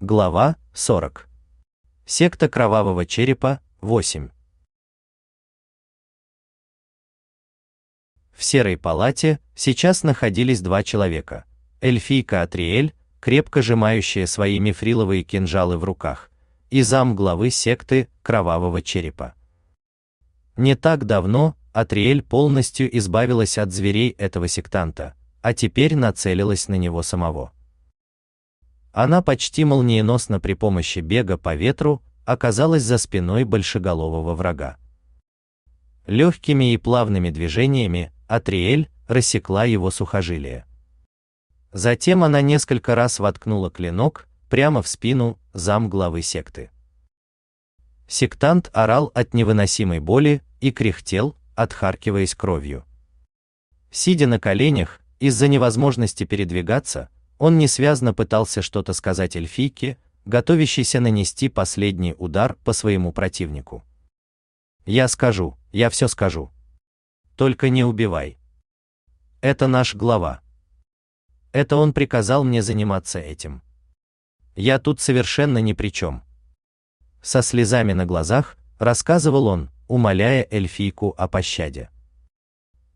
Глава 40. Секта Кровавого Черепа 8. В серой палате сейчас находились два человека. Эльфийка Атриэль, крепко сжимающая свои мифриловые кинжалы в руках, и зам главы секты Кровавого Черепа. Не так давно Атриэль полностью избавилась от зверей этого сектанта, а теперь нацелилась на него самого. Она почти молниеносно при помощи бега по ветру оказалась за спиной большеголового врага. Легкими и плавными движениями Атриэль рассекла его сухожилие. Затем она несколько раз воткнула клинок прямо в спину зам главы секты. Сектант орал от невыносимой боли и кряхтел, отхаркиваясь кровью. Сидя на коленях, из-за невозможности передвигаться, он несвязно пытался что-то сказать эльфийке, готовящейся нанести последний удар по своему противнику. Я скажу, я все скажу. Только не убивай. Это наш глава. Это он приказал мне заниматься этим. Я тут совершенно ни при чем. Со слезами на глазах рассказывал он, умоляя эльфийку о пощаде.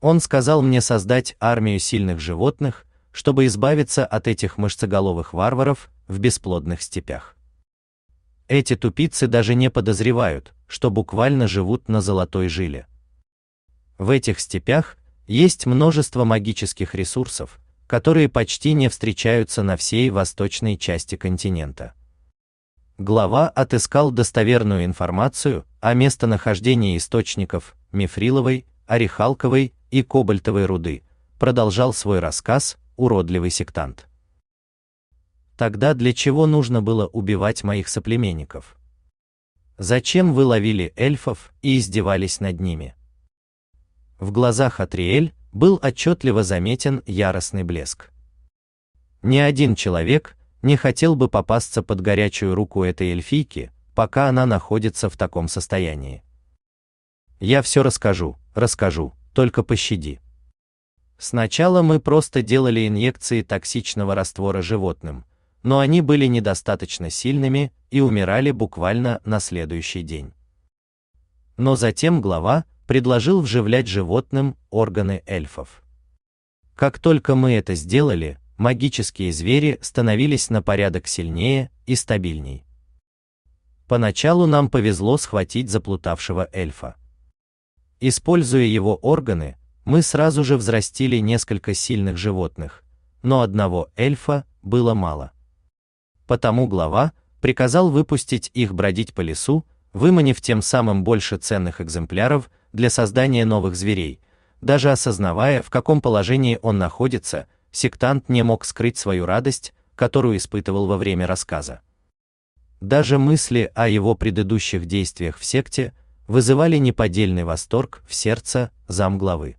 Он сказал мне создать армию сильных животных, чтобы избавиться от этих мышцеголовых варваров в бесплодных степях. Эти тупицы даже не подозревают, что буквально живут на золотой жиле. В этих степях есть множество магических ресурсов, которые почти не встречаются на всей восточной части континента. Глава отыскал достоверную информацию о местонахождении источников мифриловой, орехалковой и кобальтовой руды, продолжал свой рассказ, уродливый сектант. Тогда для чего нужно было убивать моих соплеменников? Зачем вы ловили эльфов и издевались над ними? В глазах Атриэль был отчетливо заметен яростный блеск. Ни один человек не хотел бы попасться под горячую руку этой эльфийки, пока она находится в таком состоянии. Я все расскажу, расскажу, только пощади. Сначала мы просто делали инъекции токсичного раствора животным, но они были недостаточно сильными и умирали буквально на следующий день. Но затем глава предложил вживлять животным органы эльфов. Как только мы это сделали, магические звери становились на порядок сильнее и стабильней. Поначалу нам повезло схватить заплутавшего эльфа. Используя его органы, мы сразу же взрастили несколько сильных животных, но одного эльфа было мало. Потому глава приказал выпустить их бродить по лесу, выманив тем самым больше ценных экземпляров для создания новых зверей. Даже осознавая, в каком положении он находится, сектант не мог скрыть свою радость, которую испытывал во время рассказа. Даже мысли о его предыдущих действиях в секте вызывали неподдельный восторг в сердце замглавы.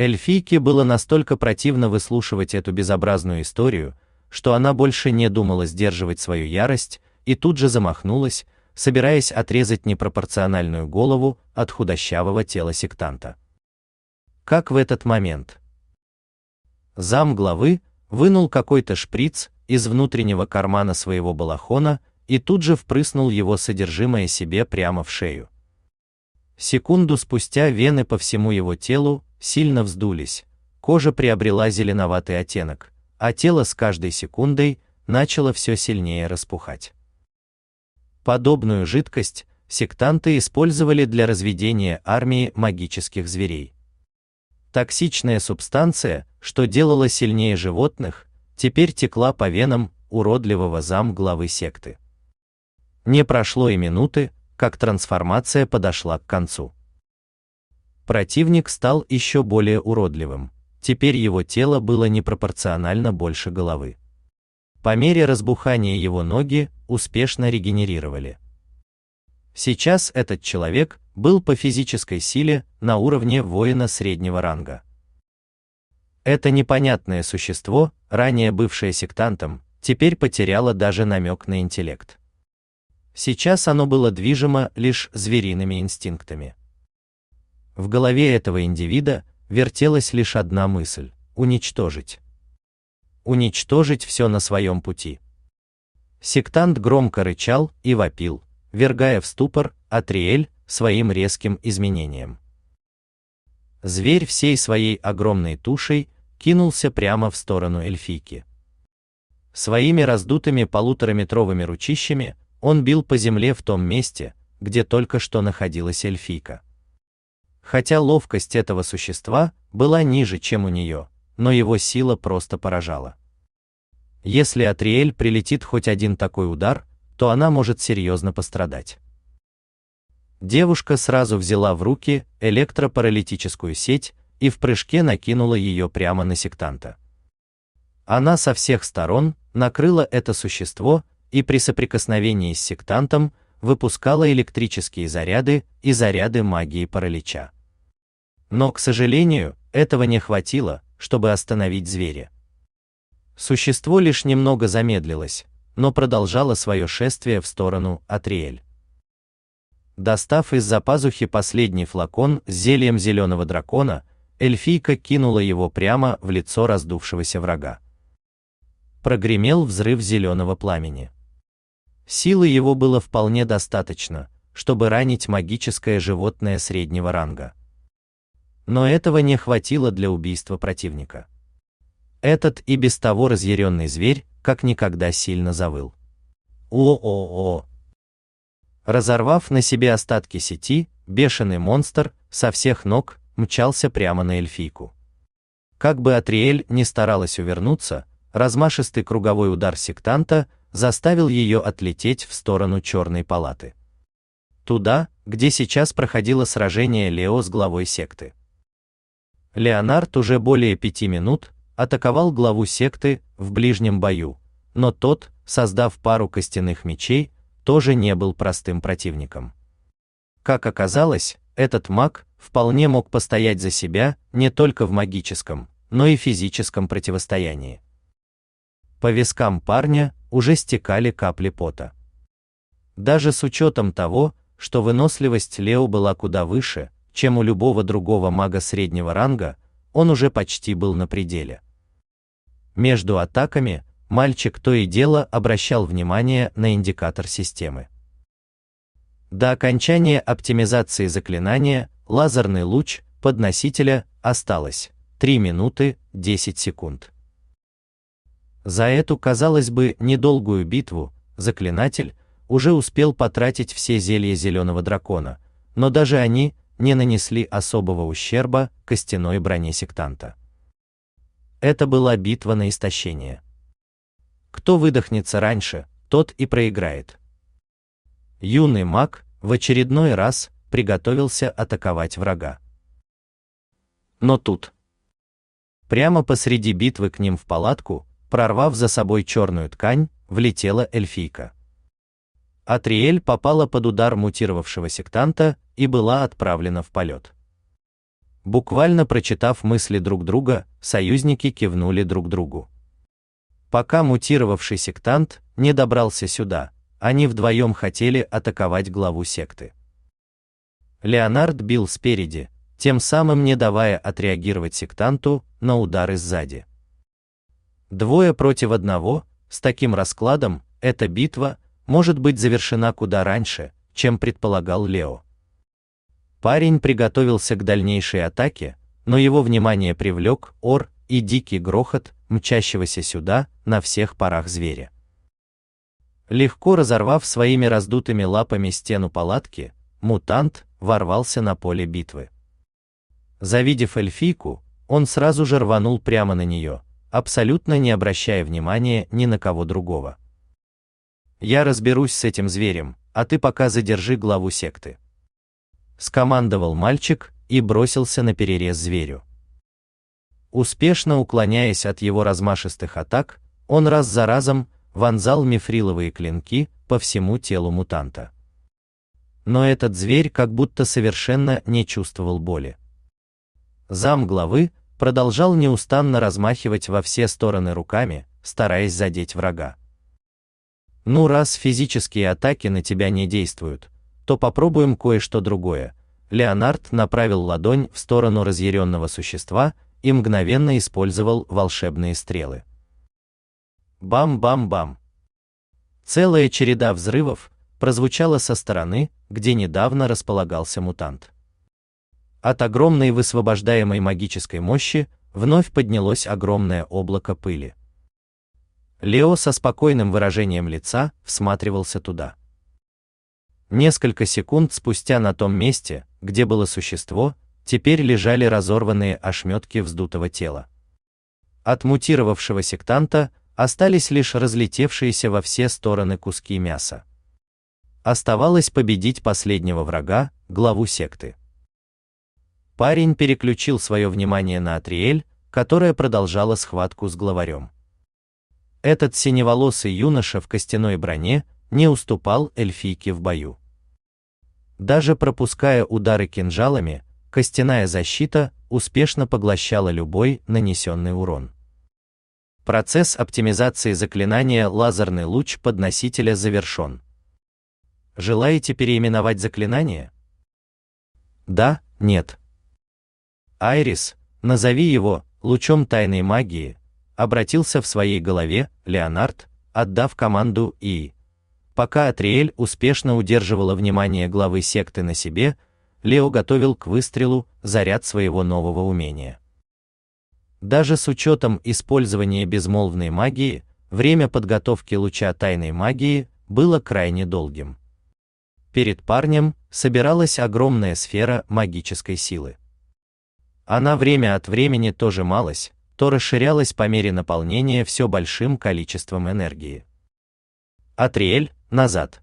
Эльфийке было настолько противно выслушивать эту безобразную историю, что она больше не думала сдерживать свою ярость и тут же замахнулась, собираясь отрезать непропорциональную голову от худощавого тела сектанта. Как в этот момент зам главы вынул какой-то шприц из внутреннего кармана своего балахона и тут же впрыснул его содержимое себе прямо в шею. Секунду спустя вены по всему его телу сильно вздулись, кожа приобрела зеленоватый оттенок, а тело с каждой секундой начало все сильнее распухать. Подобную жидкость сектанты использовали для разведения армии магических зверей. Токсичная субстанция, что делала сильнее животных, теперь текла по венам уродливого зам главы секты. Не прошло и минуты, как трансформация подошла к концу. Противник стал еще более уродливым. Теперь его тело было непропорционально больше головы. По мере разбухания его ноги успешно регенерировали. Сейчас этот человек был по физической силе на уровне воина среднего ранга. Это непонятное существо, ранее бывшее сектантом, теперь потеряло даже намек на интеллект. Сейчас оно было движимо лишь звериными инстинктами. В голове этого индивида вертелась лишь одна мысль уничтожить. Уничтожить все на своем пути. Сектант громко рычал и вопил, вергая в ступор Атриэль своим резким изменением. Зверь всей своей огромной тушей кинулся прямо в сторону эльфийки. Своими раздутыми полутораметровыми ручищами он бил по земле в том месте, где только что находилась эльфийка. Хотя ловкость этого существа была ниже, чем у нее, но его сила просто поражала. Если Атриэль прилетит хоть один такой удар, то она может серьезно пострадать. Девушка сразу взяла в руки электропаралитическую сеть и в прыжке накинула ее прямо на сектанта. Она со всех сторон накрыла это существо и при соприкосновении с сектантом выпускала электрические заряды и заряды магии паралича. Но, к сожалению, этого не хватило, чтобы остановить зверя. Существо лишь немного замедлилось, но продолжало свое шествие в сторону Атриэль. Достав из-за пазухи последний флакон с зельем зеленого дракона, эльфийка кинула его прямо в лицо раздувшегося врага. Прогремел взрыв зеленого пламени. Силы его было вполне достаточно, чтобы ранить магическое животное среднего ранга. Но этого не хватило для убийства противника. Этот и без того разъяренный зверь как никогда сильно завыл. О-о-о! Разорвав на себе остатки сети, бешеный монстр со всех ног мчался прямо на эльфийку. Как бы Атриэль не старалась увернуться, размашистый круговой удар сектанта заставил ее отлететь в сторону черной палаты. Туда, где сейчас проходило сражение Лео с главой секты. Леонард уже более пяти минут атаковал главу секты в ближнем бою, но тот, создав пару костяных мечей, тоже не был простым противником. Как оказалось, этот маг вполне мог постоять за себя не только в магическом, но и физическом противостоянии. По вискам парня уже стекали капли пота. Даже с учетом того, что выносливость Лео была куда выше, чем у любого другого мага среднего ранга, он уже почти был на пределе. Между атаками мальчик то и дело обращал внимание на индикатор системы. До окончания оптимизации заклинания лазерный луч подносителя осталось 3 минуты 10 секунд. За эту, казалось бы, недолгую битву заклинатель уже успел потратить все зелья зеленого дракона, но даже они не нанесли особого ущерба костяной броне сектанта. Это была битва на истощение. Кто выдохнется раньше, тот и проиграет. Юный маг в очередной раз приготовился атаковать врага. Но тут, прямо посреди битвы к ним в палатку, Прорвав за собой черную ткань, влетела эльфийка. Атриэль попала под удар мутировавшего сектанта и была отправлена в полет. Буквально прочитав мысли друг друга, союзники кивнули друг другу. Пока мутировавший сектант не добрался сюда, они вдвоем хотели атаковать главу секты. Леонард бил спереди, тем самым не давая отреагировать сектанту на удары сзади. Двое против одного, с таким раскладом, эта битва может быть завершена куда раньше, чем предполагал Лео. Парень приготовился к дальнейшей атаке, но его внимание привлек ор и дикий грохот мчащегося сюда на всех парах зверя. Легко разорвав своими раздутыми лапами стену палатки, мутант ворвался на поле битвы. Завидев эльфийку, он сразу же рванул прямо на нее, абсолютно не обращая внимания ни на кого другого. Я разберусь с этим зверем, а ты пока задержи главу секты. Скомандовал мальчик и бросился на перерез зверю. Успешно уклоняясь от его размашистых атак, он раз за разом вонзал мифриловые клинки по всему телу мутанта. Но этот зверь как будто совершенно не чувствовал боли. Зам главы продолжал неустанно размахивать во все стороны руками, стараясь задеть врага. Ну раз физические атаки на тебя не действуют, то попробуем кое-что другое. Леонард направил ладонь в сторону разъяренного существа и мгновенно использовал волшебные стрелы. Бам-бам-бам. Целая череда взрывов прозвучала со стороны, где недавно располагался мутант. От огромной высвобождаемой магической мощи вновь поднялось огромное облако пыли. Лео со спокойным выражением лица всматривался туда. Несколько секунд спустя на том месте, где было существо, теперь лежали разорванные ошметки вздутого тела. От мутировавшего сектанта остались лишь разлетевшиеся во все стороны куски мяса. Оставалось победить последнего врага, главу секты. Парень переключил свое внимание на Атриэль, которая продолжала схватку с главарем. Этот синеволосый юноша в костяной броне не уступал эльфийке в бою. Даже пропуская удары кинжалами, костяная защита успешно поглощала любой нанесенный урон. Процесс оптимизации заклинания «Лазерный луч подносителя» завершен. Желаете переименовать заклинание? Да, нет. Айрис, назови его лучом тайной магии, обратился в своей голове Леонард, отдав команду и пока Атриэль успешно удерживала внимание главы секты на себе, Лео готовил к выстрелу заряд своего нового умения. Даже с учетом использования безмолвной магии, время подготовки луча тайной магии было крайне долгим. Перед парнем собиралась огромная сфера магической силы. Она время от времени то сжималась, то расширялась по мере наполнения все большим количеством энергии. Атриэль, назад.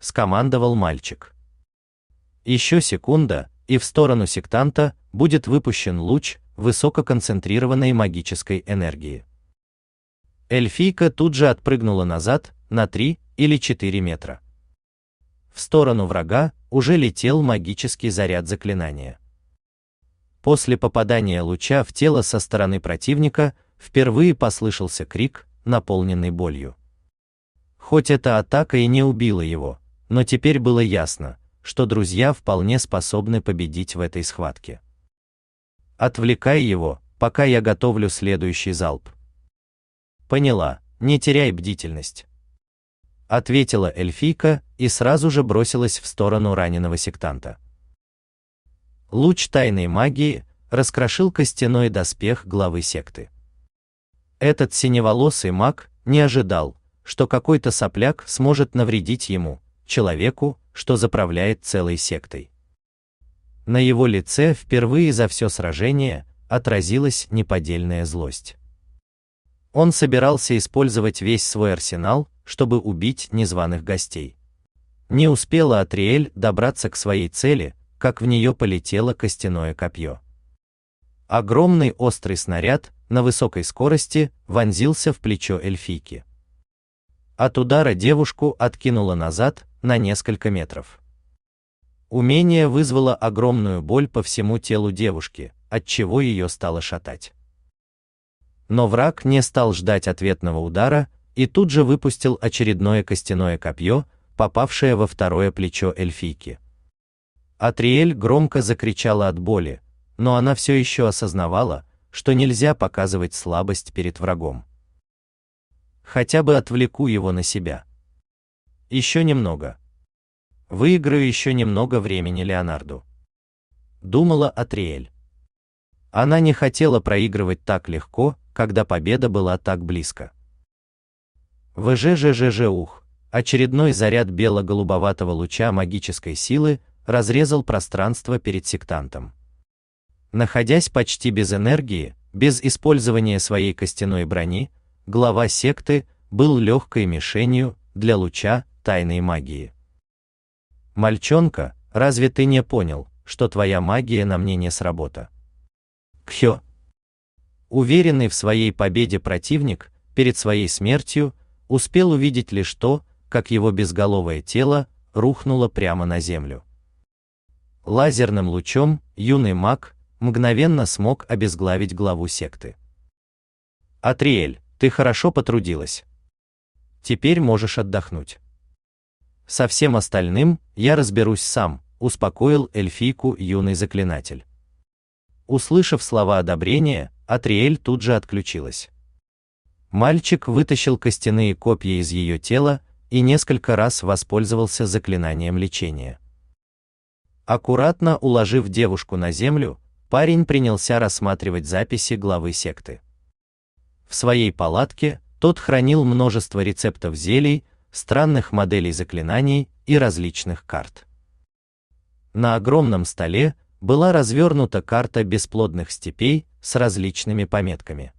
Скомандовал мальчик. Еще секунда, и в сторону сектанта будет выпущен луч высококонцентрированной магической энергии. Эльфийка тут же отпрыгнула назад на 3 или 4 метра. В сторону врага уже летел магический заряд заклинания. После попадания луча в тело со стороны противника впервые послышался крик, наполненный болью. Хоть эта атака и не убила его, но теперь было ясно, что друзья вполне способны победить в этой схватке. Отвлекай его, пока я готовлю следующий залп. Поняла, не теряй бдительность. Ответила эльфийка и сразу же бросилась в сторону раненого сектанта. Луч тайной магии раскрошил костяной доспех главы секты. Этот синеволосый маг не ожидал, что какой-то сопляк сможет навредить ему, человеку, что заправляет целой сектой. На его лице впервые за все сражение отразилась неподдельная злость. Он собирался использовать весь свой арсенал, чтобы убить незваных гостей. Не успела Атриэль добраться к своей цели, как в нее полетело костяное копье. Огромный острый снаряд на высокой скорости вонзился в плечо эльфийки. От удара девушку откинуло назад на несколько метров. Умение вызвало огромную боль по всему телу девушки, от чего ее стало шатать. Но враг не стал ждать ответного удара и тут же выпустил очередное костяное копье, попавшее во второе плечо эльфийки. Атриэль громко закричала от боли, но она все еще осознавала, что нельзя показывать слабость перед врагом. Хотя бы отвлеку его на себя. Еще немного. Выиграю еще немного времени Леонарду. Думала Атриэль. Она не хотела проигрывать так легко, когда победа была так близко. ВЖЖЖЖ ух, очередной заряд бело-голубоватого луча магической силы разрезал пространство перед сектантом. Находясь почти без энергии, без использования своей костяной брони, глава секты был легкой мишенью для луча тайной магии. Мальчонка, разве ты не понял, что твоя магия на мне не сработа? Кхё. Уверенный в своей победе противник, перед своей смертью, успел увидеть лишь то, как его безголовое тело рухнуло прямо на землю. Лазерным лучом юный маг мгновенно смог обезглавить главу секты. Атриэль, ты хорошо потрудилась. Теперь можешь отдохнуть. Со всем остальным я разберусь сам, успокоил эльфийку юный заклинатель. Услышав слова одобрения, Атриэль тут же отключилась. мальчик вытащил костяные копья из ее тела и несколько раз воспользовался заклинанием лечения. Аккуратно уложив девушку на землю, парень принялся рассматривать записи главы секты. В своей палатке тот хранил множество рецептов зелий, странных моделей заклинаний и различных карт. На огромном столе была развернута карта бесплодных степей с различными пометками.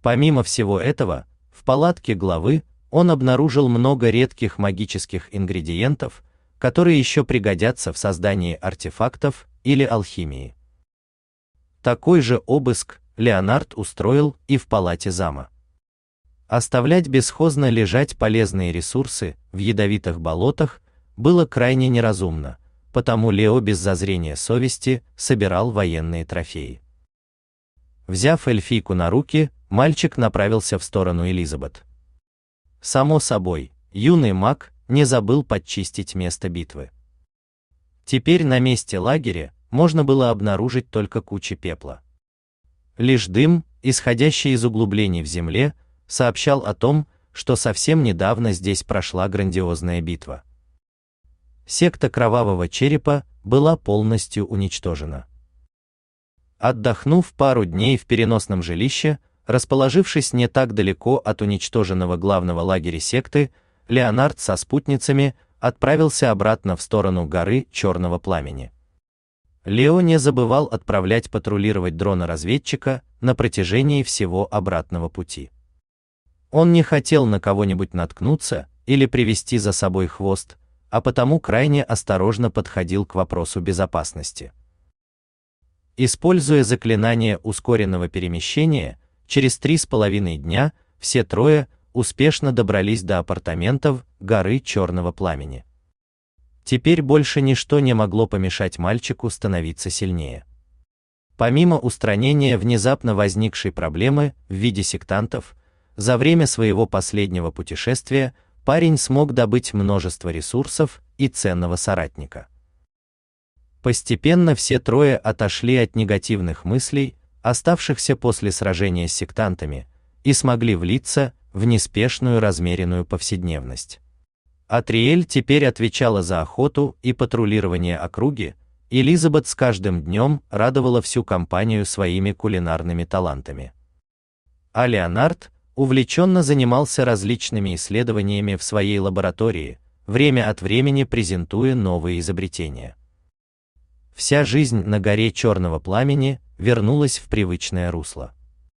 Помимо всего этого, в палатке главы он обнаружил много редких магических ингредиентов, которые еще пригодятся в создании артефактов или алхимии. Такой же обыск Леонард устроил и в палате зама. Оставлять бесхозно лежать полезные ресурсы в ядовитых болотах было крайне неразумно, потому Лео без зазрения совести собирал военные трофеи. Взяв эльфийку на руки, мальчик направился в сторону Элизабет. Само собой, юный маг не забыл подчистить место битвы. Теперь на месте лагеря можно было обнаружить только кучи пепла. Лишь дым, исходящий из углублений в земле, сообщал о том, что совсем недавно здесь прошла грандиозная битва. Секта Кровавого Черепа была полностью уничтожена. Отдохнув пару дней в переносном жилище, расположившись не так далеко от уничтоженного главного лагеря секты, Леонард со спутницами отправился обратно в сторону горы Черного Пламени. Лео не забывал отправлять патрулировать дрона-разведчика на протяжении всего обратного пути. Он не хотел на кого-нибудь наткнуться или привести за собой хвост, а потому крайне осторожно подходил к вопросу безопасности. Используя заклинание ускоренного перемещения, через три с половиной дня все трое успешно добрались до апартаментов горы Черного Пламени. Теперь больше ничто не могло помешать мальчику становиться сильнее. Помимо устранения внезапно возникшей проблемы в виде сектантов, за время своего последнего путешествия парень смог добыть множество ресурсов и ценного соратника. Постепенно все трое отошли от негативных мыслей, оставшихся после сражения с сектантами, и смогли влиться в неспешную размеренную повседневность. Атриэль теперь отвечала за охоту и патрулирование округи, Элизабет с каждым днем радовала всю компанию своими кулинарными талантами. А Леонард увлеченно занимался различными исследованиями в своей лаборатории, время от времени презентуя новые изобретения вся жизнь на горе Черного Пламени вернулась в привычное русло.